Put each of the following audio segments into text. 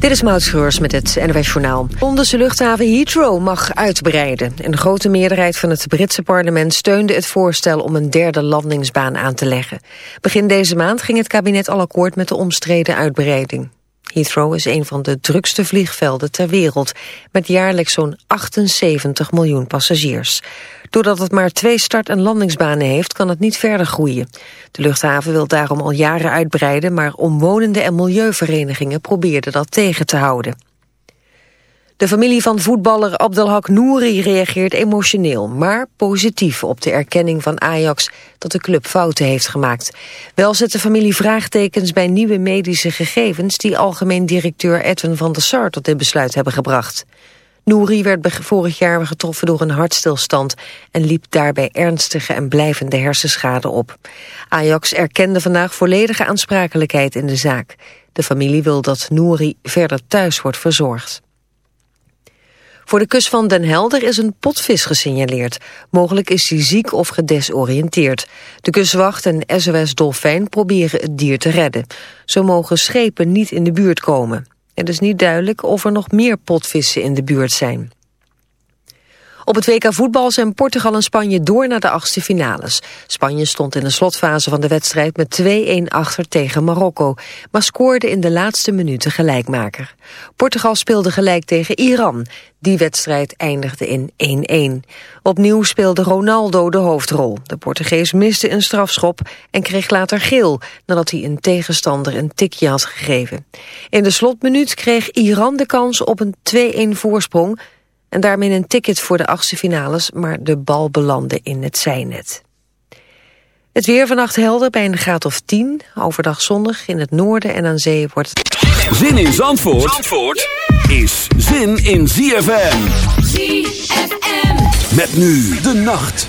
Dit is Maud met het NWS Journaal. Londense luchthaven Heathrow mag uitbreiden. Een grote meerderheid van het Britse parlement steunde het voorstel om een derde landingsbaan aan te leggen. Begin deze maand ging het kabinet al akkoord met de omstreden uitbreiding. Heathrow is een van de drukste vliegvelden ter wereld, met jaarlijks zo'n 78 miljoen passagiers. Doordat het maar twee start- en landingsbanen heeft, kan het niet verder groeien. De luchthaven wil daarom al jaren uitbreiden, maar omwonenden en milieuverenigingen probeerden dat tegen te houden. De familie van voetballer Abdelhak Nouri reageert emotioneel, maar positief op de erkenning van Ajax dat de club fouten heeft gemaakt. Wel zet de familie vraagtekens bij nieuwe medische gegevens die algemeen directeur Edwin van der Sar tot dit besluit hebben gebracht. Nouri werd vorig jaar getroffen door een hartstilstand en liep daarbij ernstige en blijvende hersenschade op. Ajax erkende vandaag volledige aansprakelijkheid in de zaak. De familie wil dat Nouri verder thuis wordt verzorgd. Voor de kust van Den Helder is een potvis gesignaleerd. Mogelijk is hij ziek of gedesoriënteerd. De kustwacht en SOS Dolfijn proberen het dier te redden. Zo mogen schepen niet in de buurt komen. Het is niet duidelijk of er nog meer potvissen in de buurt zijn. Op het WK voetbal zijn Portugal en Spanje door naar de achtste finales. Spanje stond in de slotfase van de wedstrijd met 2-1 achter tegen Marokko, maar scoorde in de laatste minuten gelijkmaker. Portugal speelde gelijk tegen Iran. Die wedstrijd eindigde in 1-1. Opnieuw speelde Ronaldo de hoofdrol. De Portugees miste een strafschop en kreeg later geel... nadat hij een tegenstander een tikje had gegeven. In de slotminuut kreeg Iran de kans op een 2-1 voorsprong en daarmee een ticket voor de achtste finales, maar de bal belandde in het zijnet. Het weer vannacht helder bij een graad of 10. Overdag zonnig in het noorden en aan zee wordt het... Zin in Zandvoort, Zandvoort is zin in ZFM. ZFM. Met nu de nacht.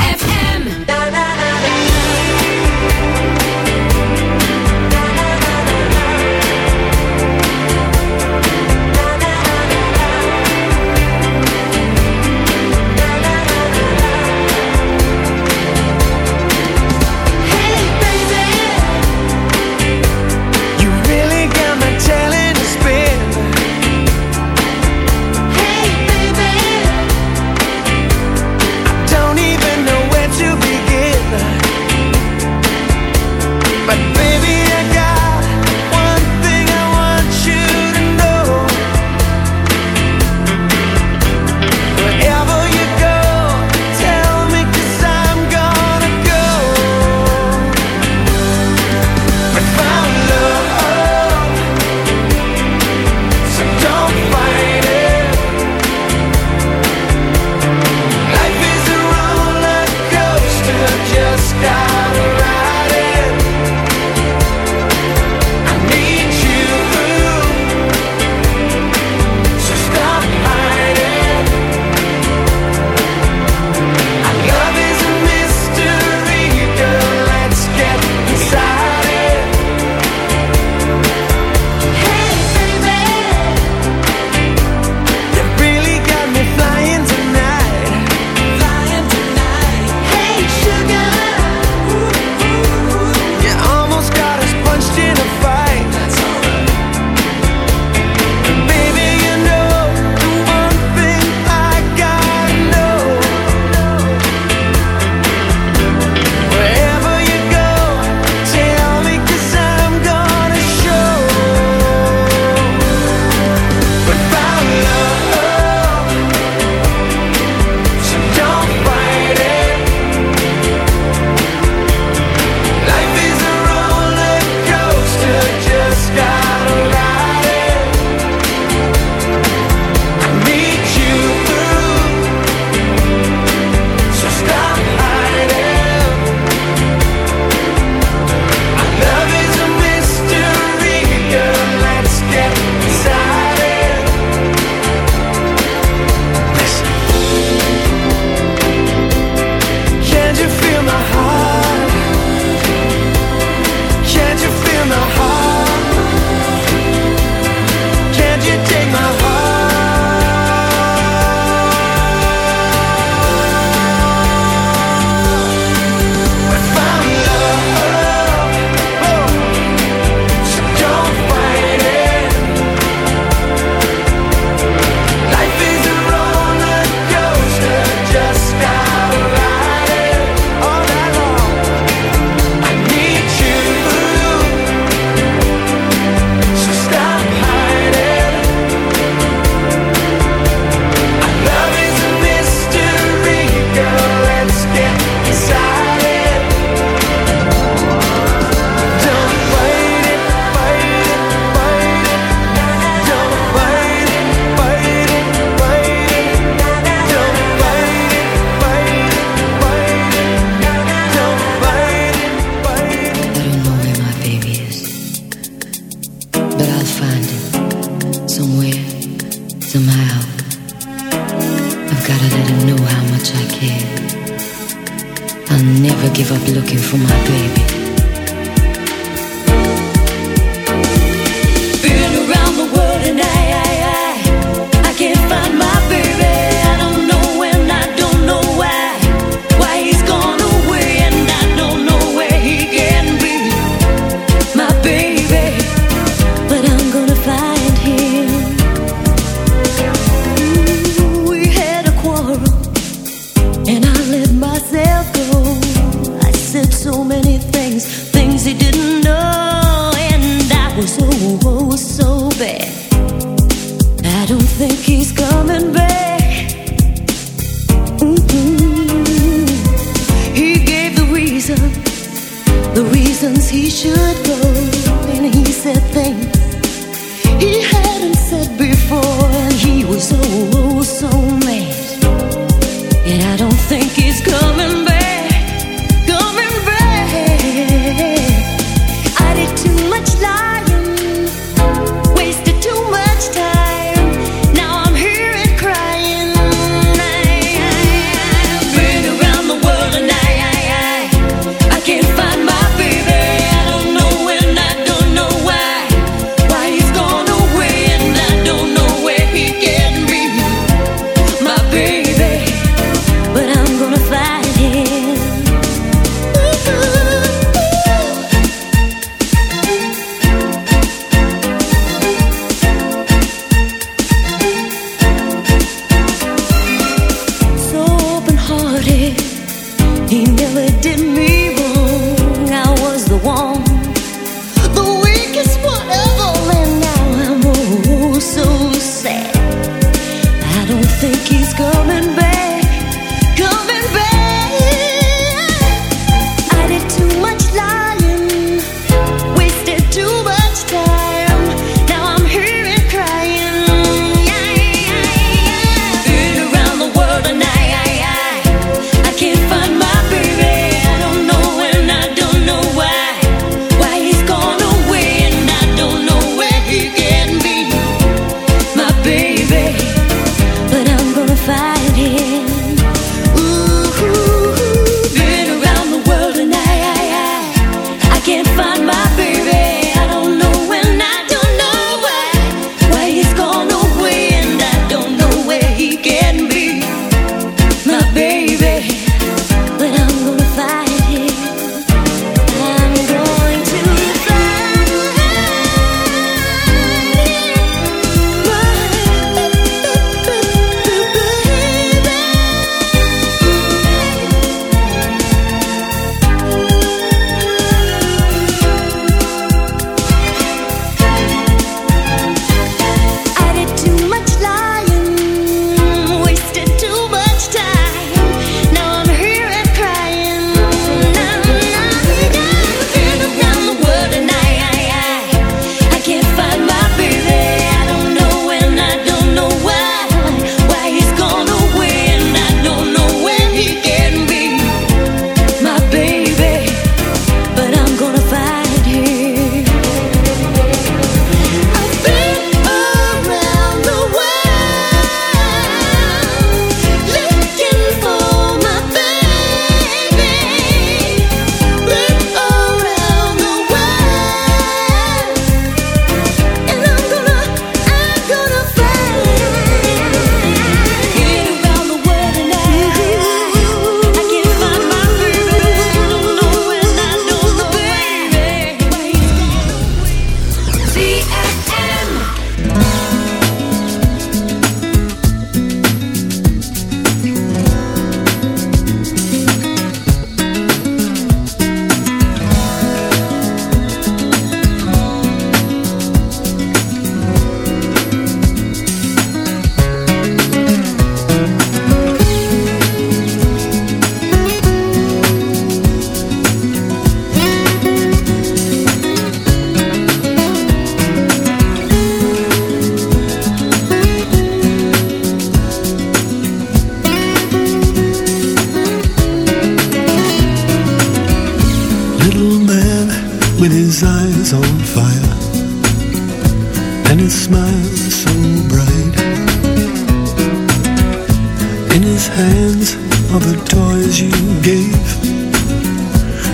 cave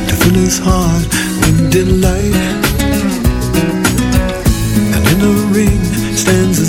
to fill his heart with delight. And in a ring stands a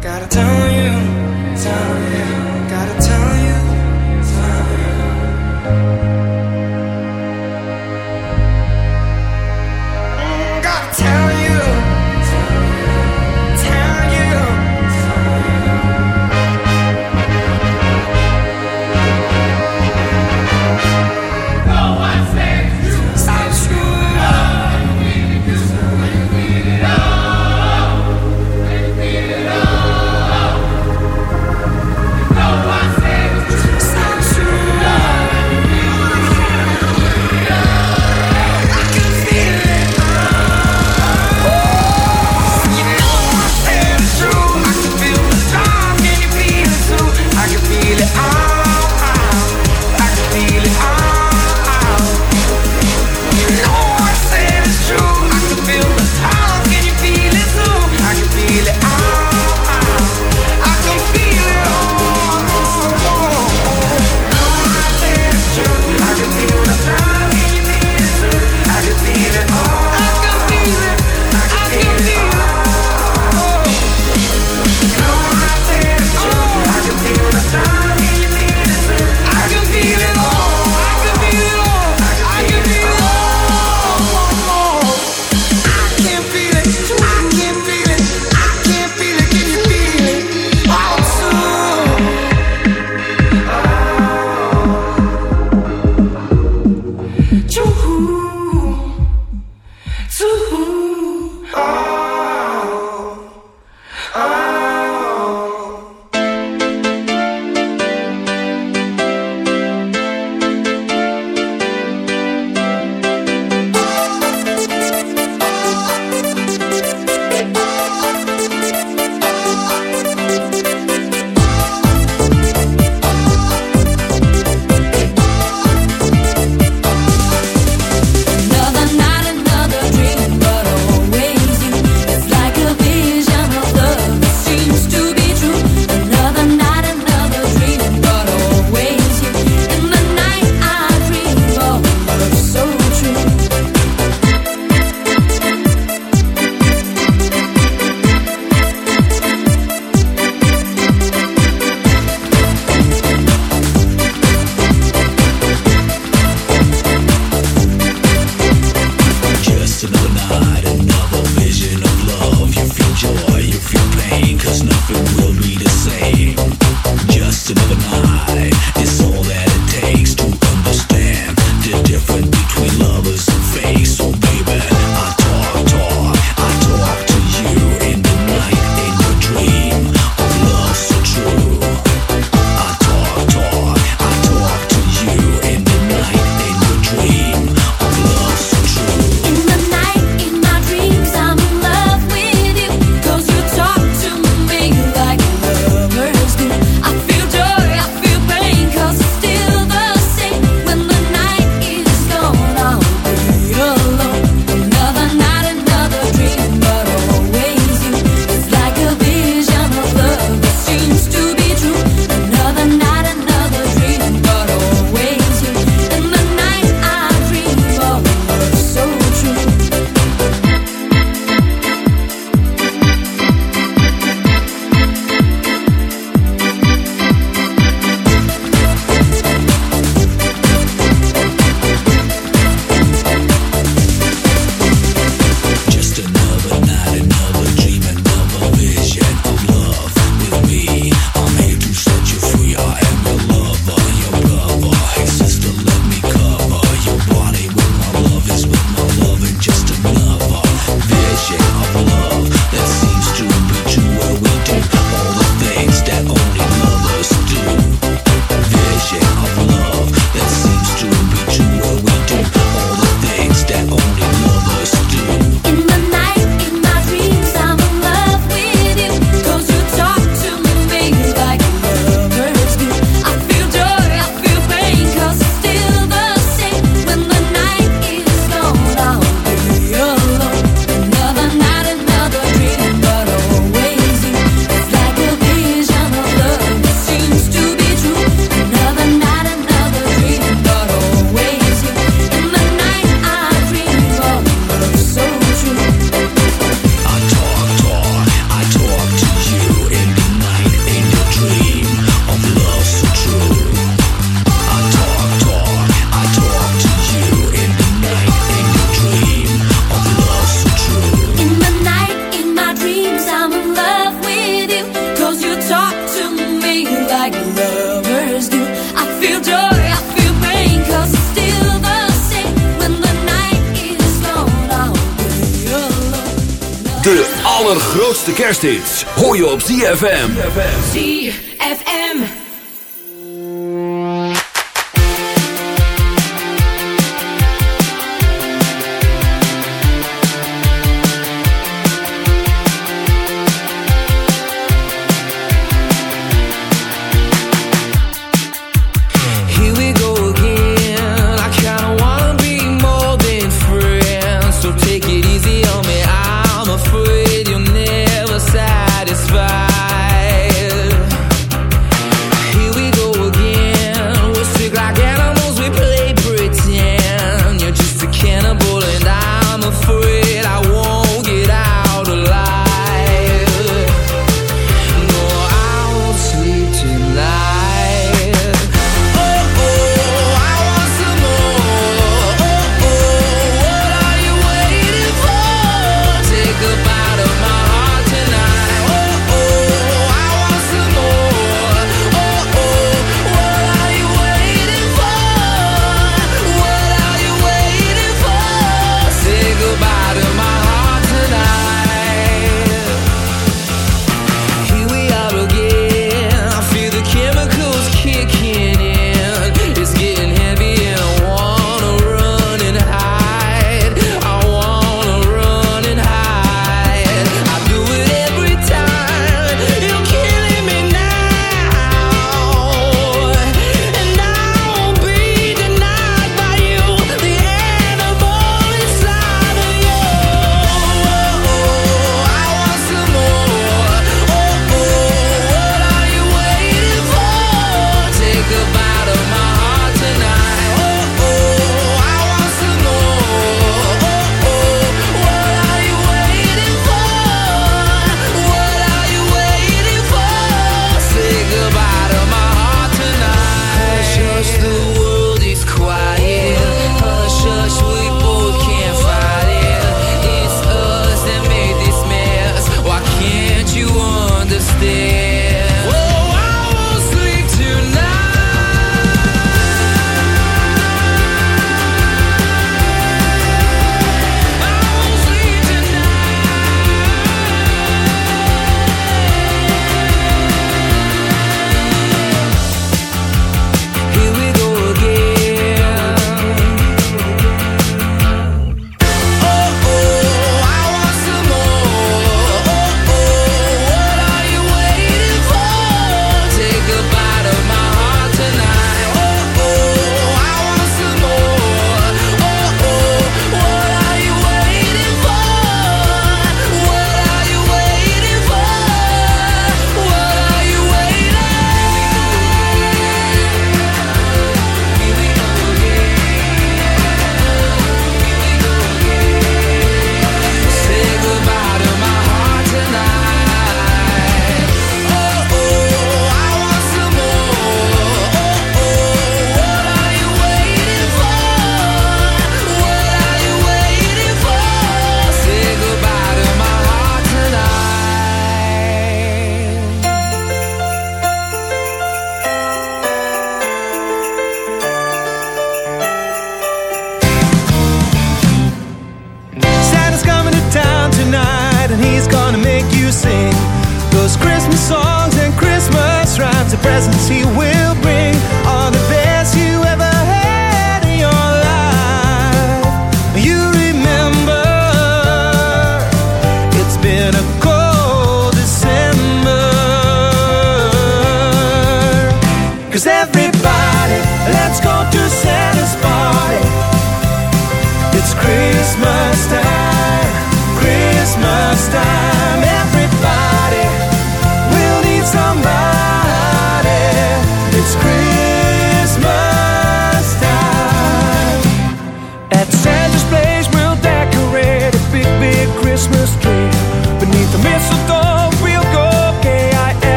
Gotta tell you.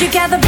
you gather